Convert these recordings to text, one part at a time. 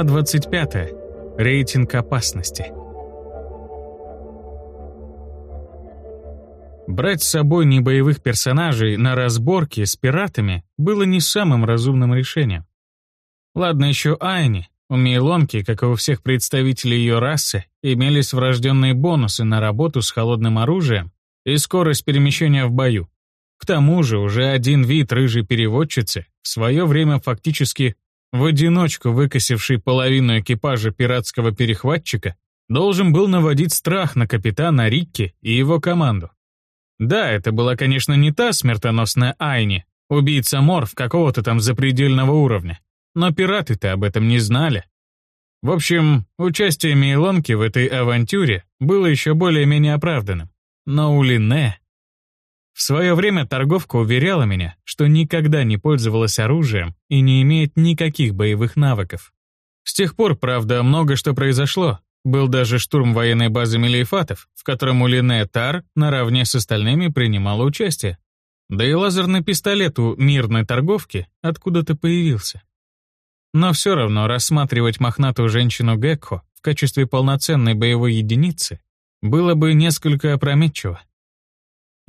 Глава 25. Рейтинг опасности. Брать с собой небоевых персонажей на разборки с пиратами было не самым разумным решением. Ладно еще Айни, у Мейлонки, как и у всех представителей ее расы, имелись врожденные бонусы на работу с холодным оружием и скорость перемещения в бою. К тому же уже один вид рыжей переводчицы, в свое время фактически в одиночку выкосивший половину экипажа пиратского перехватчика, должен был наводить страх на капитана Рикки и его команду. Да, это была, конечно, не та смертоносная Айни, убийца морф какого-то там запредельного уровня, но пираты-то об этом не знали. В общем, участие Мейлонки в этой авантюре было еще более-менее оправданным. Но у Лине... В свое время торговка уверяла меня, что никогда не пользовалась оружием и не имеет никаких боевых навыков. С тех пор, правда, много что произошло. Был даже штурм военной базы Мелиефатов, в котором у Лине Тар наравне с остальными принимала участие. Да и лазерный пистолет у мирной торговки откуда-то появился. Но все равно рассматривать мохнатую женщину Гекхо в качестве полноценной боевой единицы было бы несколько опрометчиво.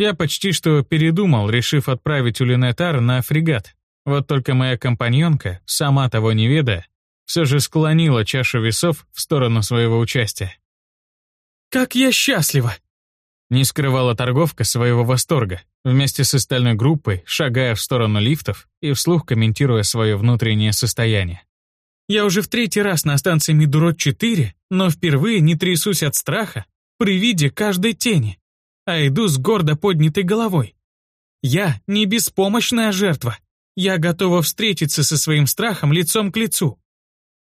Я почти что передумал, решив отправить Улинетар на фрегат. Вот только моя компаньонка, сама того не ведая, все же склонила чашу весов в сторону своего участия. «Как я счастлива!» Не скрывала торговка своего восторга, вместе с остальной группой, шагая в сторону лифтов и вслух комментируя свое внутреннее состояние. «Я уже в третий раз на станции Мидурот-4, но впервые не трясусь от страха при виде каждой тени, а иду с гордо поднятой головой. Я не беспомощная жертва. Я готова встретиться со своим страхом лицом к лицу.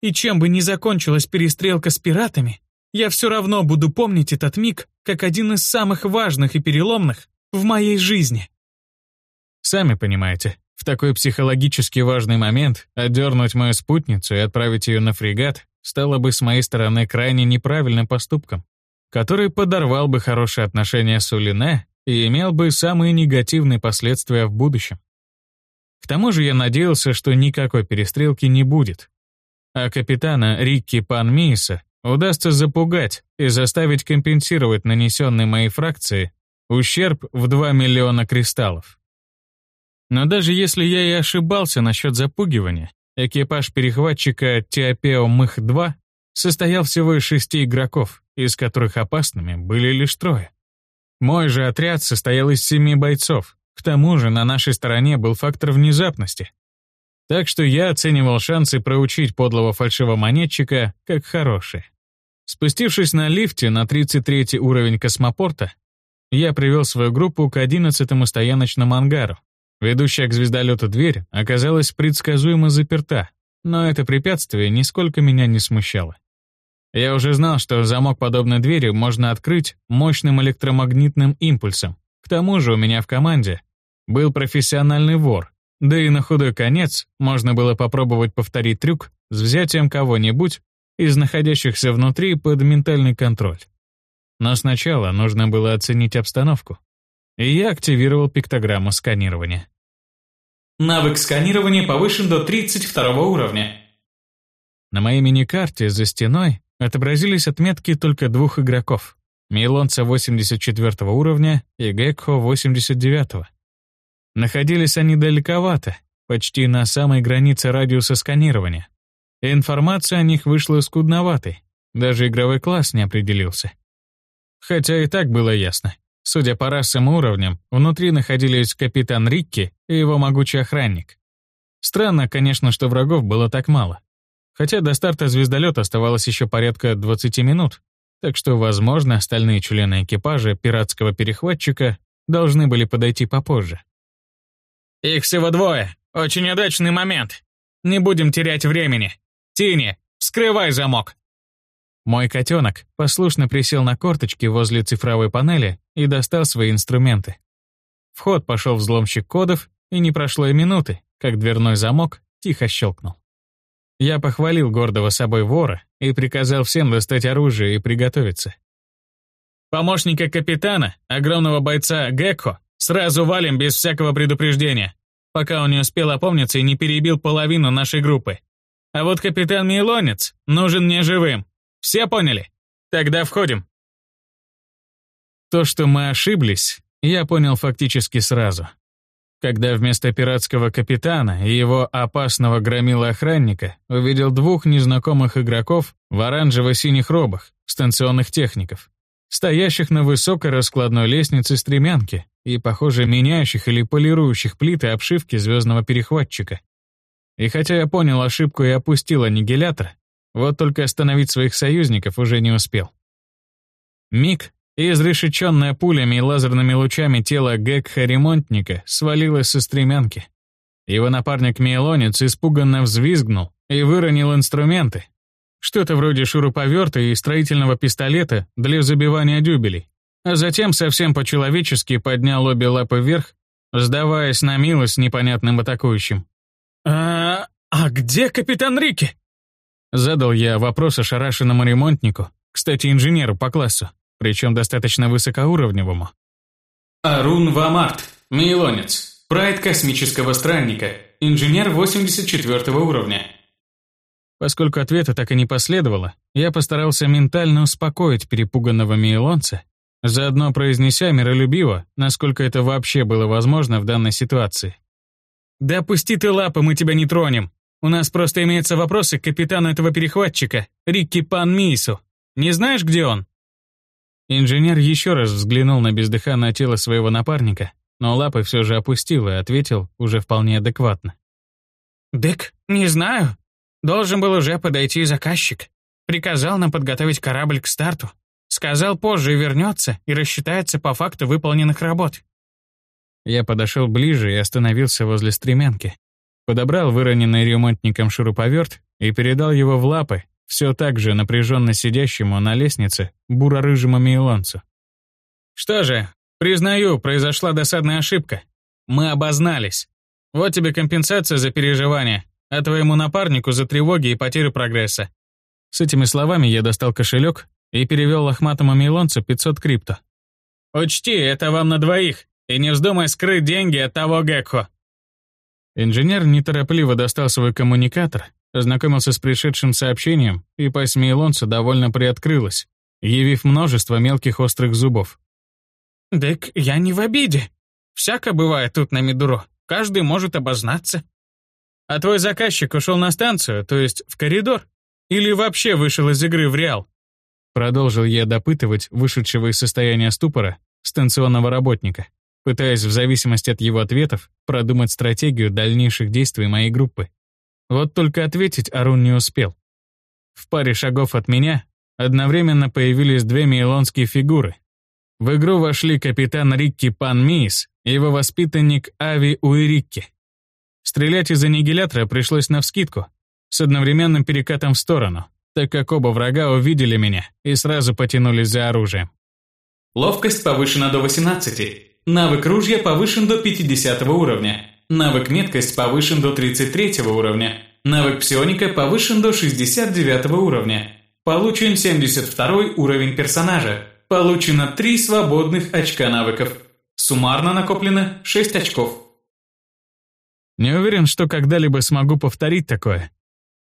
И чем бы ни закончилась перестрелка с пиратами, я все равно буду помнить этот миг как один из самых важных и переломных в моей жизни. Сами понимаете, в такой психологически важный момент отдернуть мою спутницу и отправить ее на фрегат стало бы с моей стороны крайне неправильным поступком, который подорвал бы хорошие отношения с Улине и имел бы самые негативные последствия в будущем. К тому же я надеялся, что никакой перестрелки не будет. А капитана Рикки Панмииса удастся запугать и заставить компенсировать нанесенный моей фракции ущерб в 2 миллиона кристаллов. Но даже если я и ошибался насчет запугивания, экипаж перехватчика Теопео Мых-2 состоял всего из шести игроков, из которых опасными были лишь трое. Мой же отряд состоял из семи бойцов, к тому же на нашей стороне был фактор внезапности. Так что я оценивал шансы проучить подлого фальшивомонетчика как хорошие. Спустившись на лифте на 33 уровень космопорта, я привел свою группу к 11-му стояночному ангару. Ведущая к звездолету дверь оказалась предсказуемо заперта, но это препятствие нисколько меня не смущало. Я уже знал, что замок подобной двери можно открыть мощным электромагнитным импульсом. К тому же у меня в команде был профессиональный вор, да и на худой конец можно было попробовать повторить трюк с взятием кого-нибудь из находящихся внутри под ментальный контроль. Но сначала нужно было оценить обстановку. И я активировал пиктограмму сканирования. Навык сканирования повышен до 32 уровня. На моей мини-карте за стеной отобразились отметки только двух игроков. Мейлонца 84 уровня и Гекхо 89. Находились они далековато, почти на самой границе радиуса сканирования. Информация о них вышла скудноватой, даже игровой класс не определился. Хотя и так было ясно. Судя по расам и уровням, внутри находились капитан Рикки и его могучий охранник. Странно, конечно, что врагов было так мало. Хотя до старта звездолета оставалось еще порядка 20 минут, так что, возможно, остальные члены экипажа пиратского перехватчика должны были подойти попозже. «Их всего двое. Очень удачный момент. Не будем терять времени. Тини, вскрывай замок!» Мой котенок послушно присел на корточки возле цифровой панели и достал свои инструменты. В ход пошел взломщик кодов, и не прошло и минуты, как дверной замок тихо щелкнул. Я похвалил гордого собой вора и приказал всем достать оружие и приготовиться. «Помощника капитана, огромного бойца Гекко, сразу валим без всякого предупреждения, пока он не успел опомниться и не перебил половину нашей группы. А вот капитан Милонец нужен мне живым. Все поняли? Тогда входим. То, что мы ошиблись, я понял фактически сразу. Когда вместо пиратского капитана и его опасного громила охранника увидел двух незнакомых игроков в оранжево-синих робах, станционных техников, стоящих на высокой раскладной лестнице стремянки и, похоже, меняющих или полирующих плиты обшивки звездного перехватчика. И хотя я понял ошибку и опустил аннигилятор, вот только остановить своих союзников уже не успел. Миг, и изрешеченное пулями и лазерными лучами тело Гекха-ремонтника свалилось со стремянки. Его напарник-мейлонец испуганно взвизгнул и выронил инструменты. Что-то вроде шуруповерта и строительного пистолета для забивания дюбелей. А затем совсем по-человечески поднял обе лапы вверх, сдаваясь на милость непонятным атакующим. «А, а где капитан Рики?» Задал я вопрос ошарашенному ремонтнику, кстати, инженеру по классу, причем достаточно высокоуровневому. Арун Вамарт, Мейлонец, прайд космического странника, инженер 84 уровня. Поскольку ответа так и не последовало, я постарался ментально успокоить перепуганного мейлонца, заодно произнеся миролюбиво, насколько это вообще было возможно в данной ситуации. «Да пусти ты лапы, мы тебя не тронем. У нас просто имеются вопросы к капитану этого перехватчика, Рикки Пан Мису. Не знаешь, где он?» Инженер еще раз взглянул на бездыханное тело своего напарника, но лапы все же опустил и ответил уже вполне адекватно. «Дык, не знаю. Должен был уже подойти заказчик. Приказал нам подготовить корабль к старту. Сказал, позже вернется и рассчитается по факту выполненных работ. Я подошел ближе и остановился возле стремянки. Подобрал выроненный ремонтником шуруповерт и передал его в лапы, все так же напряженно сидящему на лестнице буро-рыжему мейлонцу. «Что же, признаю, произошла досадная ошибка. Мы обознались. Вот тебе компенсация за переживания, а твоему напарнику за тревоги и потерю прогресса». С этими словами я достал кошелек и перевел лохматому мейлонцу 500 крипто. «Учти, это вам на двоих. И не вздумай скрыть деньги от того Гекхо». Инженер неторопливо достал свой коммуникатор, ознакомился с пришедшим сообщением, и пасть Мейлонца довольно приоткрылась, явив множество мелких острых зубов. «Дык, я не в обиде. Всяко бывает тут на Медуро. Каждый может обознаться». «А твой заказчик ушел на станцию, то есть в коридор? Или вообще вышел из игры в Реал?» Продолжил я допытывать вышедшего из состояния ступора станционного работника пытаясь в зависимости от его ответов продумать стратегию дальнейших действий моей группы. Вот только ответить Арун не успел. В паре шагов от меня одновременно появились две мейлонские фигуры. В игру вошли капитан Рикки Пан Миис и его воспитанник Ави Уирикки. Стрелять из аннигилятора пришлось навскидку, с одновременным перекатом в сторону, так как оба врага увидели меня и сразу потянулись за оружием. Ловкость повышена до 18. Навык ружья повышен до 50 уровня. Навык меткость повышен до 33 уровня. Навык псионика повышен до 69 уровня. Получен 72 уровень персонажа. Получено 3 свободных очка навыков. Суммарно накоплено 6 очков. Не уверен, что когда-либо смогу повторить такое.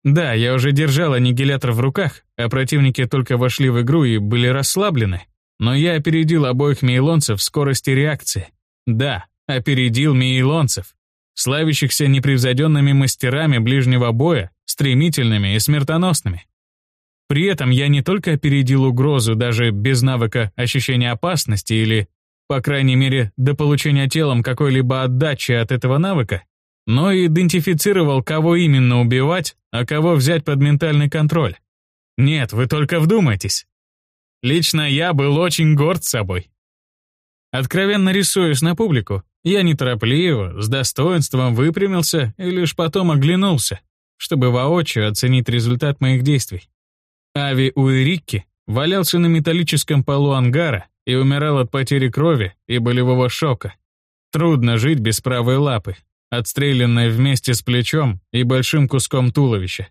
Да, я уже держал аннигилятор в руках, а противники только вошли в игру и были расслаблены. Но я опередил обоих мейлонцев в скорости реакции. Да, опередил мейлонцев, славящихся непревзойденными мастерами ближнего боя, стремительными и смертоносными. При этом я не только опередил угрозу даже без навыка ощущения опасности или, по крайней мере, до получения телом какой-либо отдачи от этого навыка, но и идентифицировал, кого именно убивать, а кого взять под ментальный контроль. Нет, вы только вдумайтесь. Лично я был очень горд собой. Откровенно рисуясь на публику, я неторопливо, с достоинством выпрямился и лишь потом оглянулся, чтобы воочию оценить результат моих действий. Ави Уирикки валялся на металлическом полу ангара и умирал от потери крови и болевого шока. Трудно жить без правой лапы, отстрелянной вместе с плечом и большим куском туловища.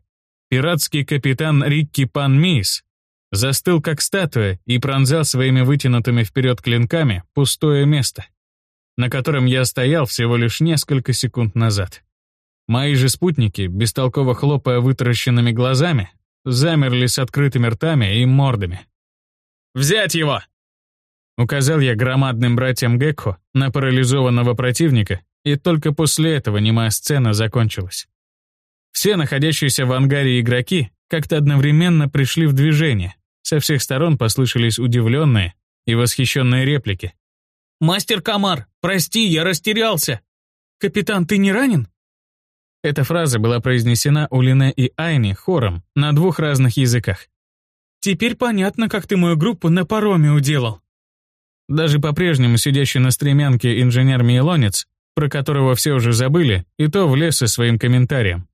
Пиратский капитан Рикки Пан Мис застыл как статуя и пронзал своими вытянутыми вперед клинками пустое место, на котором я стоял всего лишь несколько секунд назад. Мои же спутники, бестолково хлопая вытаращенными глазами, замерли с открытыми ртами и мордами. «Взять его!» Указал я громадным братьям Гекхо на парализованного противника, и только после этого немая сцена закончилась. Все находящиеся в ангаре игроки как-то одновременно пришли в движение. Со всех сторон послышались удивленные и восхищенные реплики. «Мастер Камар, прости, я растерялся! Капитан, ты не ранен?» Эта фраза была произнесена у Лине и Айни хором на двух разных языках. «Теперь понятно, как ты мою группу на пароме уделал». Даже по-прежнему сидящий на стремянке инженер-мейлонец, про которого все уже забыли, и то влез со своим комментарием.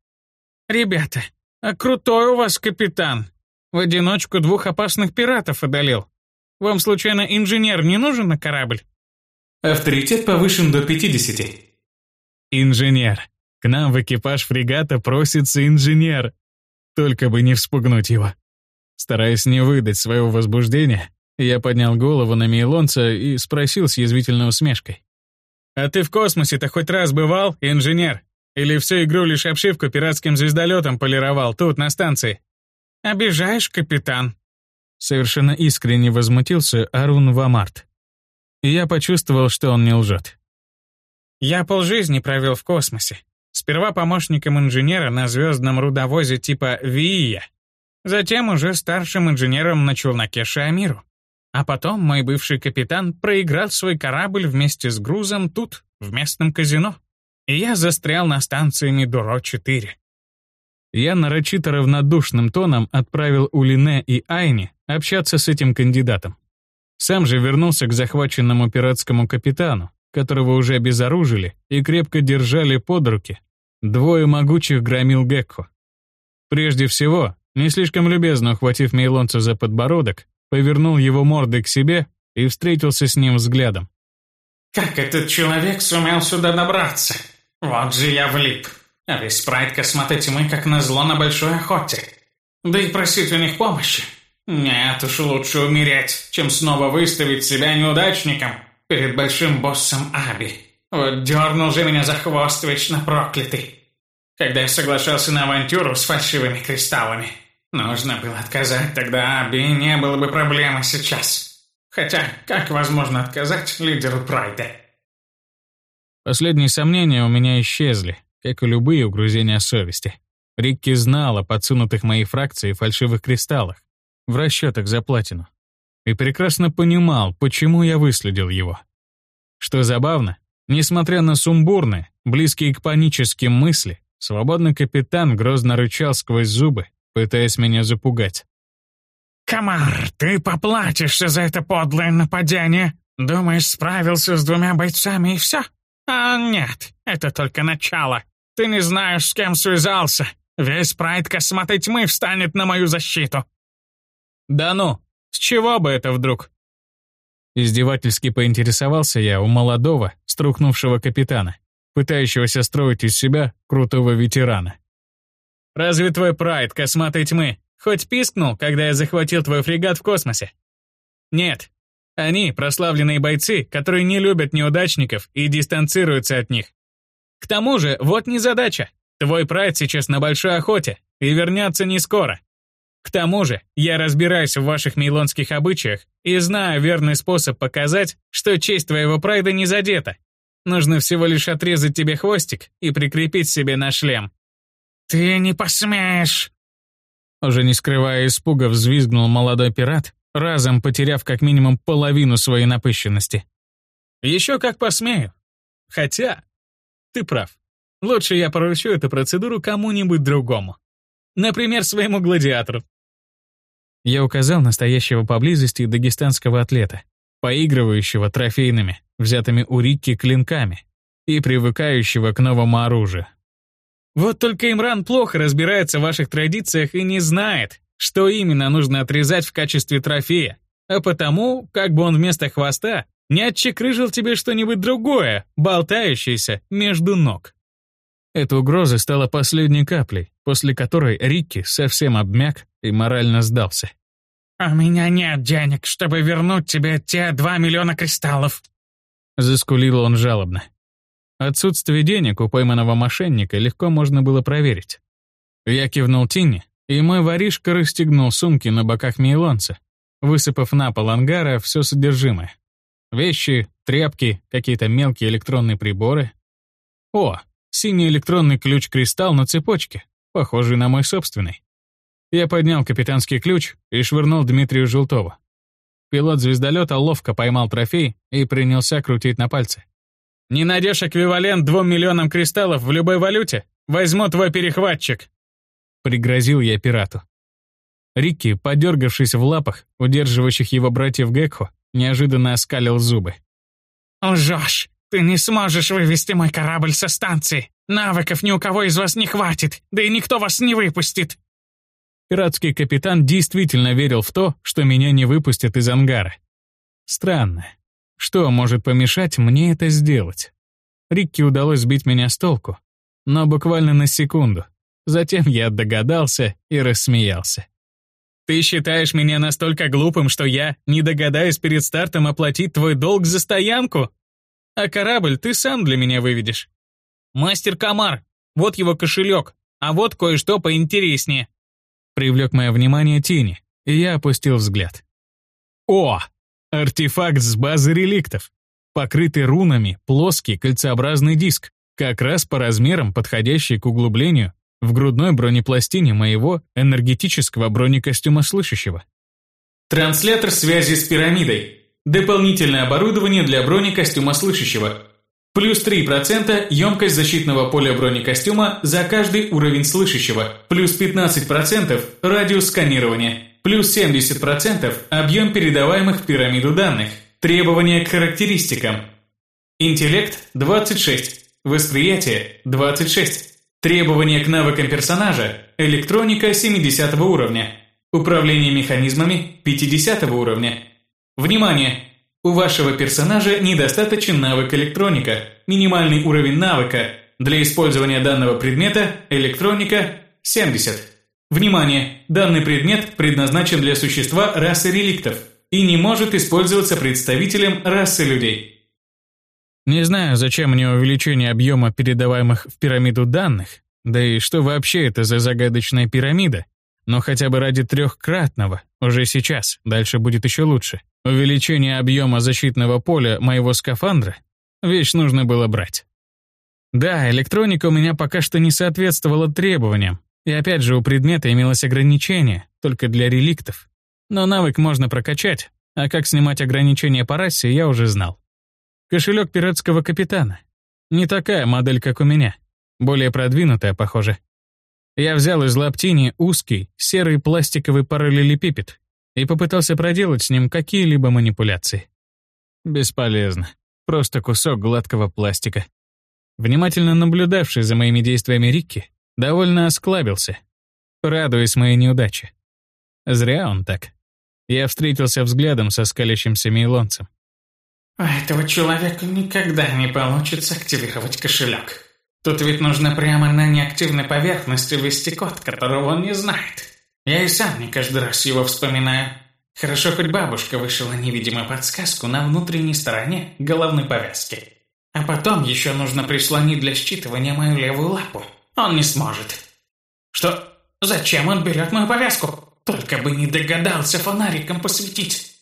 «Ребята, а крутой у вас капитан. В одиночку двух опасных пиратов одолел. Вам, случайно, инженер не нужен на корабль?» Авторитет повышен до 50. Инженер. К нам в экипаж фрегата просится инженер. Только бы не вспугнуть его. Стараясь не выдать своего возбуждения, я поднял голову на Мейлонца и спросил с язвительной усмешкой. «А ты в космосе-то хоть раз бывал, инженер? Или всю игру лишь обшивку пиратским звездолетом полировал тут, на станции?» «Обижаешь, капитан?» Совершенно искренне возмутился Арун Вамарт. И я почувствовал, что он не лжет. «Я полжизни провел в космосе. Сперва помощником инженера на звездном рудовозе типа Вия, затем уже старшим инженером на челноке Шиамиру. А потом мой бывший капитан проиграл свой корабль вместе с грузом тут, в местном казино. И я застрял на станции Мидуро-4. Я нарочито равнодушным тоном отправил Улине и Айни общаться с этим кандидатом. Сам же вернулся к захваченному пиратскому капитану, которого уже обезоружили и крепко держали под руки. Двое могучих громил Гекко. Прежде всего, не слишком любезно ухватив Мейлонца за подбородок, повернул его мордой к себе и встретился с ним взглядом. «Как этот человек сумел сюда добраться? Вот же я влип. А весь спрайт косматой тьмы как назло на большой охоте. Да и просить у них помощи. Нет уж, лучше умереть, чем снова выставить себя неудачником перед большим боссом Аби. Вот дернул же меня за хвост вечно проклятый. Когда я соглашался на авантюру с фальшивыми кристаллами. Нужно было отказать, тогда Аби не было бы проблемы сейчас. Хотя, как возможно отказать лидеру Прайда? Последние сомнения у меня исчезли, как и любые угрызения совести. Рикки знал о подсунутых моей фракции фальшивых кристаллах в расчетах за платину. И прекрасно понимал, почему я выследил его. Что забавно, несмотря на сумбурные, близкие к паническим мысли, свободный капитан грозно рычал сквозь зубы, пытаясь меня запугать. «Комар, ты поплатишься за это подлое нападение. Думаешь, справился с двумя бойцами и все? А нет, это только начало. Ты не знаешь, с кем связался. Весь прайд косматой тьмы встанет на мою защиту». «Да ну, с чего бы это вдруг?» Издевательски поинтересовался я у молодого, струхнувшего капитана, пытающегося строить из себя крутого ветерана. Разве твой прайд косматой тьмы хоть пискнул, когда я захватил твой фрегат в космосе? Нет. Они — прославленные бойцы, которые не любят неудачников и дистанцируются от них. К тому же, вот незадача. Твой прайд сейчас на большой охоте и вернется не скоро. К тому же, я разбираюсь в ваших мейлонских обычаях и знаю верный способ показать, что честь твоего прайда не задета. Нужно всего лишь отрезать тебе хвостик и прикрепить себе на шлем. «Ты не посмеешь!» Уже не скрывая испуга, взвизгнул молодой пират, разом потеряв как минимум половину своей напыщенности. «Еще как посмею. Хотя, ты прав. Лучше я поручу эту процедуру кому-нибудь другому. Например, своему гладиатору». Я указал настоящего поблизости дагестанского атлета, поигрывающего трофейными, взятыми у Рикки клинками и привыкающего к новому оружию. Вот только Имран плохо разбирается в ваших традициях и не знает, что именно нужно отрезать в качестве трофея, а потому, как бы он вместо хвоста не отчекрыжил тебе что-нибудь другое, болтающееся между ног. Эта угроза стала последней каплей, после которой Рикки совсем обмяк и морально сдался. «У меня нет денег, чтобы вернуть тебе те два миллиона кристаллов», — заскулил он жалобно. Отсутствие денег у пойманного мошенника легко можно было проверить. Я кивнул Тине, и мой воришка расстегнул сумки на боках мейлонца, высыпав на пол ангара все содержимое. Вещи, тряпки, какие-то мелкие электронные приборы. О, синий электронный ключ-кристалл на цепочке, похожий на мой собственный. Я поднял капитанский ключ и швырнул Дмитрию Желтову. Пилот звездолета ловко поймал трофей и принялся крутить на пальце. «Не найдешь эквивалент двум миллионам кристаллов в любой валюте? Возьму твой перехватчик!» Пригрозил я пирату. Рикки, подергавшись в лапах, удерживающих его братьев Гекхо, неожиданно оскалил зубы. «Лжешь! Ты не сможешь вывести мой корабль со станции! Навыков ни у кого из вас не хватит, да и никто вас не выпустит!» Пиратский капитан действительно верил в то, что меня не выпустят из ангара. Странно. Что может помешать мне это сделать? Рикки удалось сбить меня с толку, но буквально на секунду. Затем я догадался и рассмеялся. «Ты считаешь меня настолько глупым, что я не догадаюсь перед стартом оплатить твой долг за стоянку? А корабль ты сам для меня выведешь. Мастер Камар, вот его кошелек, а вот кое-что поинтереснее». Привлек мое внимание Тини, и я опустил взгляд. О! Артефакт с базы реликтов. Покрытый рунами, плоский кольцеобразный диск, как раз по размерам подходящий к углублению в грудной бронепластине моего энергетического бронекостюма слышащего. Транслятор связи с пирамидой. Дополнительное оборудование для бронекостюма слышащего. Плюс 3% емкость защитного поля бронекостюма за каждый уровень слышащего. Плюс 15% радиус сканирования. Плюс 70% объем передаваемых в пирамиду данных. Требования к характеристикам. Интеллект 26. Восприятие 26. Требования к навыкам персонажа – электроника 70 уровня, управление механизмами 50 уровня. Внимание! У вашего персонажа недостаточен навык электроника, минимальный уровень навыка для использования данного предмета – электроника 70. Внимание! Данный предмет предназначен для существа расы реликтов и не может использоваться представителем расы людей. Не знаю, зачем мне увеличение объема передаваемых в пирамиду данных, да и что вообще это за загадочная пирамида, но хотя бы ради трехкратного, уже сейчас, дальше будет еще лучше, увеличение объема защитного поля моего скафандра, вещь нужно было брать. Да, электроника у меня пока что не соответствовала требованиям, и опять же у предмета имелось ограничение, только для реликтов. Но навык можно прокачать, а как снимать ограничения по расе, я уже знал. Кошелек пиратского капитана. Не такая модель, как у меня. Более продвинутая, похоже. Я взял из лаптини узкий, серый пластиковый параллелепипед и попытался проделать с ним какие-либо манипуляции. Бесполезно. Просто кусок гладкого пластика. Внимательно наблюдавший за моими действиями Рикки довольно осклабился, радуясь моей неудаче. Зря он так. Я встретился взглядом со скалящимся мейлонцем. У этого человека никогда не получится активировать кошелек. Тут ведь нужно прямо на неактивной поверхности ввести код, которого он не знает. Я и сам не каждый раз его вспоминаю. Хорошо, хоть бабушка вышла невидимую подсказку на внутренней стороне головной повязки. А потом еще нужно прислонить для считывания мою левую лапу. Он не сможет. Что? Зачем он берет мою повязку? Только бы не догадался фонариком посветить.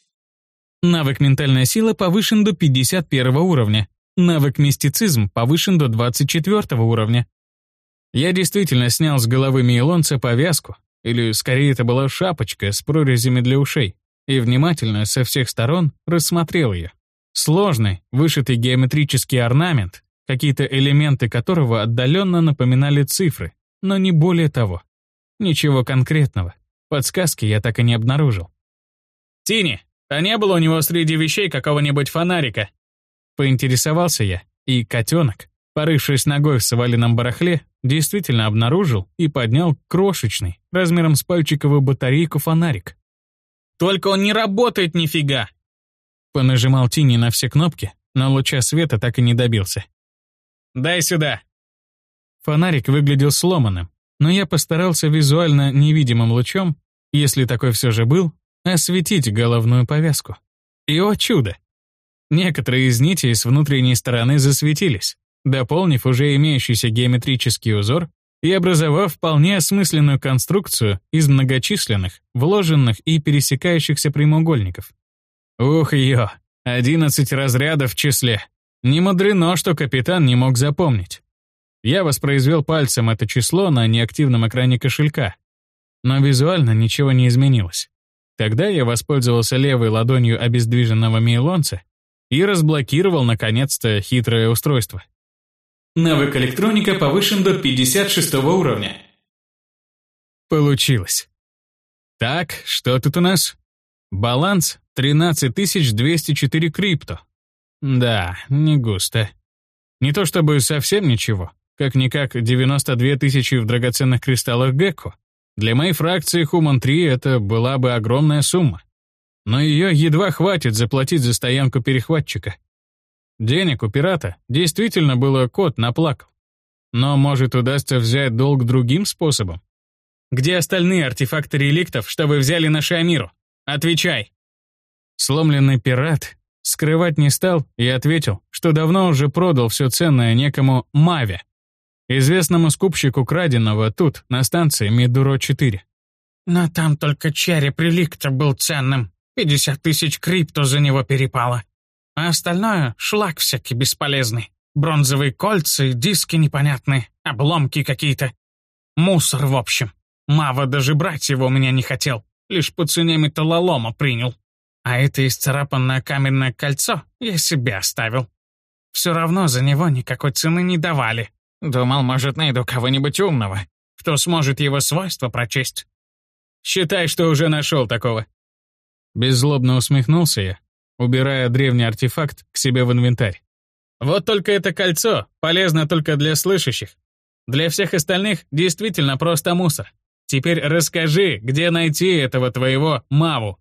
Навык «Ментальная сила» повышен до 51 уровня. Навык «Мистицизм» повышен до 24 уровня. Я действительно снял с головы Мейлонца повязку, или скорее это была шапочка с прорезями для ушей, и внимательно со всех сторон рассмотрел ее. Сложный, вышитый геометрический орнамент, какие-то элементы которого отдаленно напоминали цифры, но не более того. Ничего конкретного. Подсказки я так и не обнаружил. «Тини, а не было у него среди вещей какого-нибудь фонарика?» Поинтересовался я, и котенок, порывшись ногой в сваленном барахле, действительно обнаружил и поднял крошечный, размером с пальчиковую батарейку фонарик. «Только он не работает нифига!» Понажимал Тини на все кнопки, но луча света так и не добился. «Дай сюда!» Фонарик выглядел сломанным, но я постарался визуально невидимым лучом, если такой все же был, осветить головную повязку. И, о чудо! Некоторые из нитей с внутренней стороны засветились, дополнив уже имеющийся геометрический узор и образовав вполне осмысленную конструкцию из многочисленных, вложенных и пересекающихся прямоугольников. Ух, ее, 11 разрядов в числе. Не мудрено, что капитан не мог запомнить. Я воспроизвел пальцем это число на неактивном экране кошелька, но визуально ничего не изменилось. Тогда я воспользовался левой ладонью обездвиженного мейлонца и разблокировал, наконец-то, хитрое устройство. Навык электроника повышен до 56 уровня. Получилось. Так, что тут у нас? Баланс 13204 крипто. Да, не густо. Не то чтобы совсем ничего. Как-никак 92 тысячи в драгоценных кристаллах Гекко. Для моей фракции Human 3 это была бы огромная сумма. Но ее едва хватит заплатить за стоянку перехватчика. Денег у пирата действительно было кот наплакал. Но, может, удастся взять долг другим способом? Где остальные артефакты реликтов, что вы взяли на Шамиру? Отвечай. Сломленный пират скрывать не стал и ответил, что давно уже продал все ценное некому Маве, известному скупщику краденого тут, на станции Медуро-4. Но там только череп реликта был ценным. 50 тысяч крипто за него перепало. А остальное — шлак всякий бесполезный. Бронзовые кольца и диски непонятные, обломки какие-то. Мусор, в общем. Мава даже брать его у меня не хотел, лишь по цене металлолома принял. А это исцарапанное каменное кольцо я себе оставил. Все равно за него никакой цены не давали. Думал, может, найду кого-нибудь умного, кто сможет его свойства прочесть. Считай, что уже нашел такого. Беззлобно усмехнулся я, убирая древний артефакт к себе в инвентарь. Вот только это кольцо полезно только для слышащих. Для всех остальных действительно просто мусор. Теперь расскажи, где найти этого твоего Маву.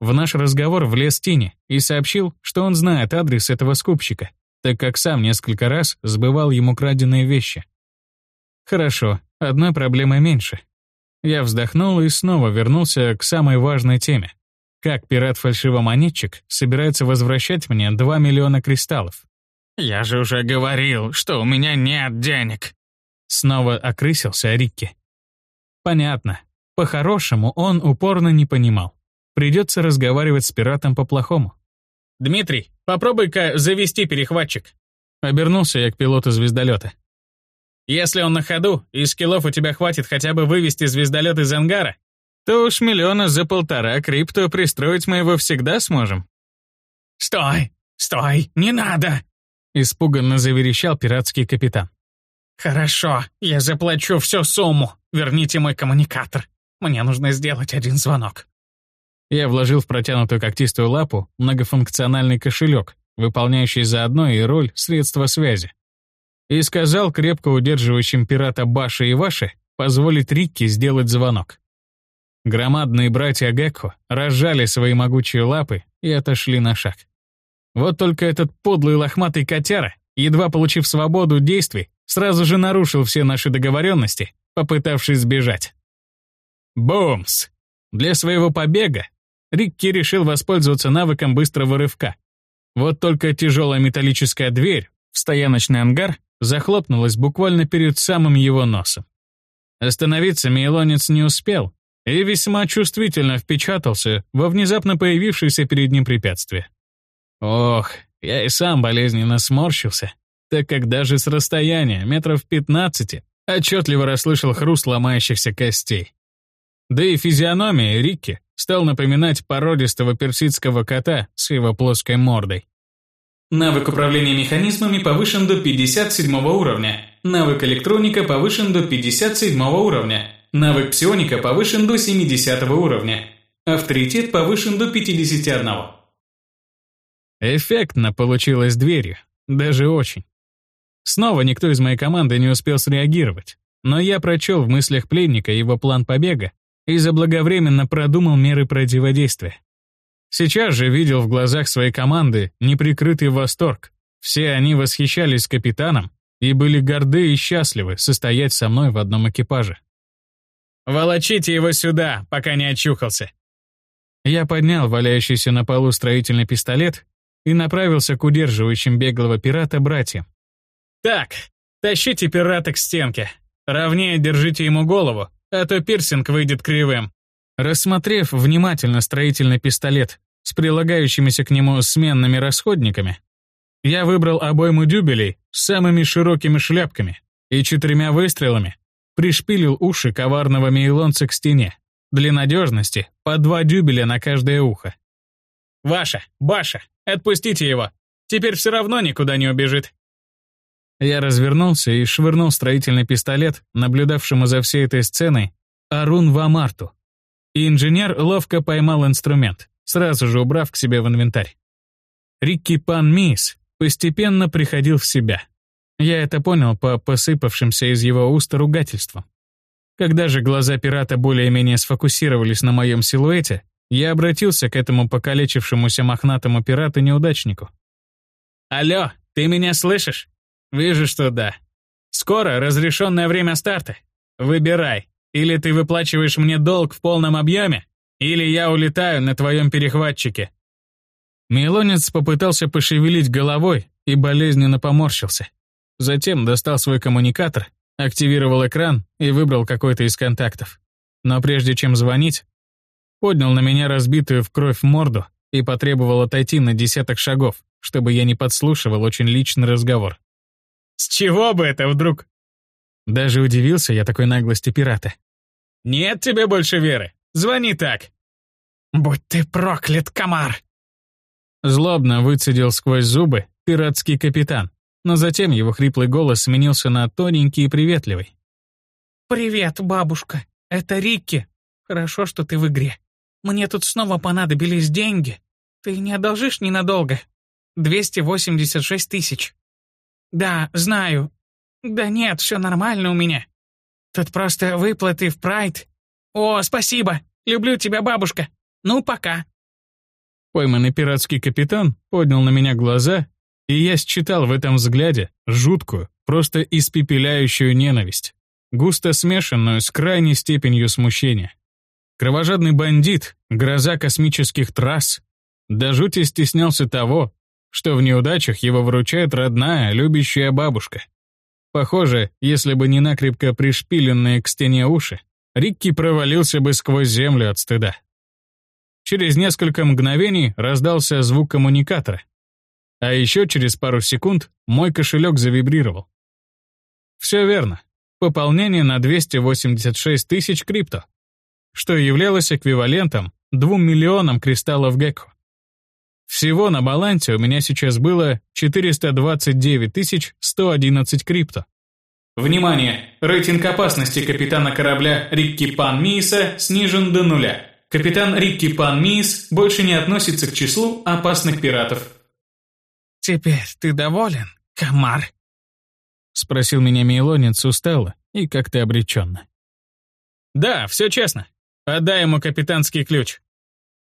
В наш разговор влез Тини и сообщил, что он знает адрес этого скупщика, так как сам несколько раз сбывал ему краденые вещи. Хорошо, одной проблемой меньше. Я вздохнул и снова вернулся к самой важной теме. Как пират-фальшивомонетчик собирается возвращать мне 2 миллиона кристаллов? «Я же уже говорил, что у меня нет денег!» Снова окрысился Рикки. Понятно. По-хорошему он упорно не понимал. Придется разговаривать с пиратом по-плохому. «Дмитрий, попробуй-ка завести перехватчик». Обернулся я к пилоту звездолета. «Если он на ходу, и скиллов у тебя хватит хотя бы вывести звездолет из ангара, то уж миллиона за полтора крипто пристроить мы его всегда сможем». «Стой! Стой! Не надо!» Испуганно заверещал пиратский капитан. «Хорошо, я заплачу всю сумму. Верните мой коммуникатор. Мне нужно сделать один звонок». Я вложил в протянутую когтистую лапу многофункциональный кошелек, выполняющий заодно и роль средства связи. И сказал крепко удерживающим пирата Баши и Ваши позволить Рикки сделать звонок. Громадные братья Гекко разжали свои могучие лапы и отошли на шаг. Вот только этот подлый лохматый котяра, едва получив свободу действий, сразу же нарушил все наши договоренности, попытавшись сбежать. Бумс! Для своего побега Рикки решил воспользоваться навыком быстрого рывка. Вот только тяжелая металлическая дверь в стояночный ангар захлопнулась буквально перед самым его носом. Остановиться Мейлонец не успел и весьма чувствительно впечатался во внезапно появившееся перед ним препятствие. Ох, я и сам болезненно сморщился, так как даже с расстояния метров 15 отчетливо расслышал хруст ломающихся костей. Да и физиономия Рикки стал напоминать породистого персидского кота с его плоской мордой. Навык управления механизмами повышен до 57 уровня. Навык электроника повышен до 57 уровня. Навык псионика повышен до 70 уровня. Авторитет повышен до 51. Эффектно получилось дверью, даже очень. Снова никто из моей команды не успел среагировать, но я прочел в мыслях пленника его план побега и заблаговременно продумал меры противодействия. Сейчас же видел в глазах своей команды неприкрытый восторг. Все они восхищались капитаном и были горды и счастливы состоять со мной в одном экипаже. «Волочите его сюда, пока не очухался!» Я поднял валяющийся на полу строительный пистолет и направился к удерживающим беглого пирата братьям. Так, тащите пирата к стенке. Ровнее держите ему голову, а то пирсинг выйдет кривым. Рассмотрев внимательно строительный пистолет с прилагающимися к нему сменными расходниками, я выбрал обойму дюбелей с самыми широкими шляпками и четырьмя выстрелами пришпилил уши коварного мейлонца к стене. Для надежности по два дюбеля на каждое ухо. «Ваша, Баша, отпустите его. Теперь все равно никуда не убежит». Я развернулся и швырнул строительный пистолет, наблюдавшему за всей этой сценой, Арун Вамарту. И инженер ловко поймал инструмент, сразу же убрав к себе в инвентарь. Рикки Пан Мис постепенно приходил в себя. Я это понял по посыпавшимся из его уст ругательствам. Когда же глаза пирата более-менее сфокусировались на моем силуэте, я обратился к этому покалечившемуся мохнатому пирату-неудачнику. «Алло, ты меня слышишь? Вижу, что да. Скоро разрешенное время старта. Выбирай, или ты выплачиваешь мне долг в полном объеме, или я улетаю на твоем перехватчике». Мелонец попытался пошевелить головой и болезненно поморщился. Затем достал свой коммуникатор, активировал экран и выбрал какой-то из контактов. Но прежде чем звонить, поднял на меня разбитую в кровь морду и потребовал отойти на десяток шагов, чтобы я не подслушивал очень личный разговор. «С чего бы это вдруг?» Даже удивился я такой наглости пирата. «Нет тебе больше веры. Звони так». «Будь ты проклят, комар!» Злобно выцедил сквозь зубы пиратский капитан, но затем его хриплый голос сменился на тоненький и приветливый. «Привет, бабушка. Это Рикки. Хорошо, что ты в игре. Мне тут снова понадобились деньги. Ты не одолжишь ненадолго? 286 тысяч. Да, знаю. Да нет, все нормально у меня. Тут просто выплаты в прайд. О, спасибо. Люблю тебя, бабушка. Ну, пока. Пойманный пиратский капитан поднял на меня глаза и я считал в этом взгляде жуткую, просто испепеляющую ненависть, густо смешанную с крайней степенью смущения. Кровожадный бандит, гроза космических трасс, до жути стеснялся того, что в неудачах его выручает родная, любящая бабушка. Похоже, если бы не накрепко пришпиленные к стене уши, Рикки провалился бы сквозь землю от стыда. Через несколько мгновений раздался звук коммуникатора, а еще через пару секунд мой кошелек завибрировал. Все верно. Пополнение на 286 тысяч крипто, что являлось эквивалентом 2 миллионам кристаллов Гекко. Всего на балансе у меня сейчас было 429 111 крипто. Внимание! Рейтинг опасности капитана корабля Рикки Пан Мииса снижен до нуля. Капитан Рикки Пан Миис больше не относится к числу опасных пиратов. «Теперь ты доволен, комар?» Спросил меня Мейлонец устало и как-то обреченно. «Да, все честно. Отдай ему капитанский ключ».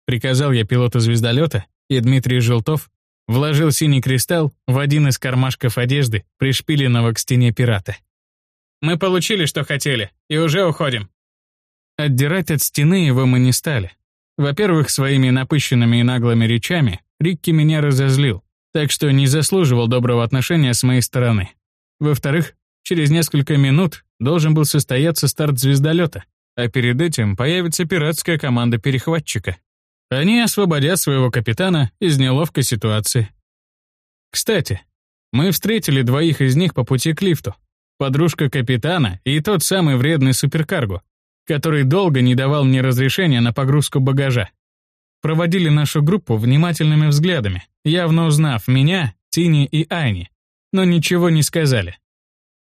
Приказал я пилоту звездолета, и Дмитрий Желтов вложил синий кристалл в один из кармашков одежды, пришпиленного к стене пирата. «Мы получили, что хотели, и уже уходим». Отдирать от стены его мы не стали. Во-первых, своими напыщенными и наглыми речами Рикки меня разозлил, так что не заслуживал доброго отношения с моей стороны. Во-вторых, через несколько минут должен был состояться старт звездолета, а перед этим появится пиратская команда перехватчика. Они освободят своего капитана из неловкой ситуации. Кстати, мы встретили двоих из них по пути к лифту. Подружка капитана и тот самый вредный суперкарго, который долго не давал мне разрешения на погрузку багажа проводили нашу группу внимательными взглядами, явно узнав меня, Тини и Айни, но ничего не сказали.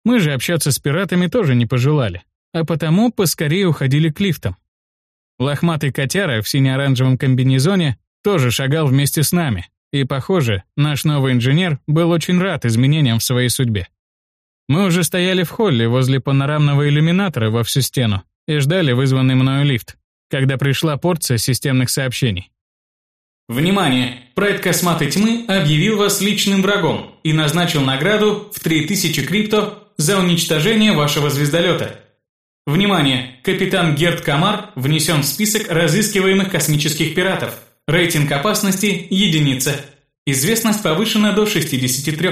Мы же общаться с пиратами тоже не пожелали, а потому поскорее уходили к лифтам. Лохматый котяра в сине-оранжевом комбинезоне тоже шагал вместе с нами, и, похоже, наш новый инженер был очень рад изменениям в своей судьбе. Мы уже стояли в холле возле панорамного иллюминатора во всю стену и ждали вызванный мною лифт когда пришла порция системных сообщений. Внимание! Прайд Косматой Тьмы объявил вас личным врагом и назначил награду в 3000 крипто за уничтожение вашего звездолета. Внимание! Капитан Герд Камар внесен в список разыскиваемых космических пиратов. Рейтинг опасности – единица. Известность повышена до 63.